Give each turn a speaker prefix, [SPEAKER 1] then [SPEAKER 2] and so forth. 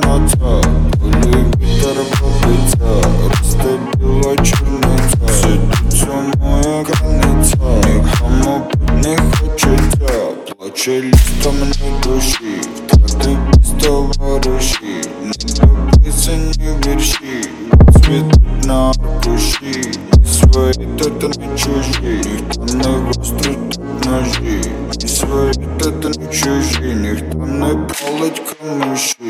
[SPEAKER 1] паляниця Коли вітер валиться, росте біла чорниця Сидиться моя границя, нікому бить не хочеться Плаче лісто мені душі, втрати без товариші Не дописані вірші, цвітуть на аркуші І свої тут не чужі, ніхто не гострить тут ножі І свої тут не чужі, ніхто не палить камуші